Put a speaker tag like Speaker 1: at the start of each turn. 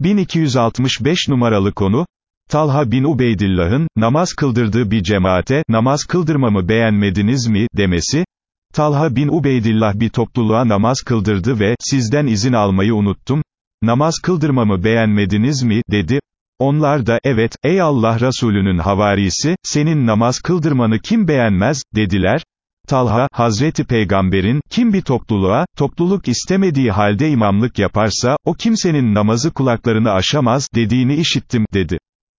Speaker 1: 1265 numaralı konu, Talha bin Ubeydillah'ın, namaz kıldırdığı bir cemaate, namaz kıldırmamı beğenmediniz mi, demesi, Talha bin Ubeydillah bir topluluğa namaz kıldırdı ve, sizden izin almayı unuttum, namaz kıldırmamı beğenmediniz mi, dedi, onlar da, evet, ey Allah Resulü'nün havarisi, senin namaz kıldırmanı kim beğenmez, dediler, Talha, Hazreti Peygamber'in, kim bir topluluğa, topluluk istemediği halde imamlık yaparsa, o kimsenin namazı kulaklarını aşamaz, dediğini işittim, dedi.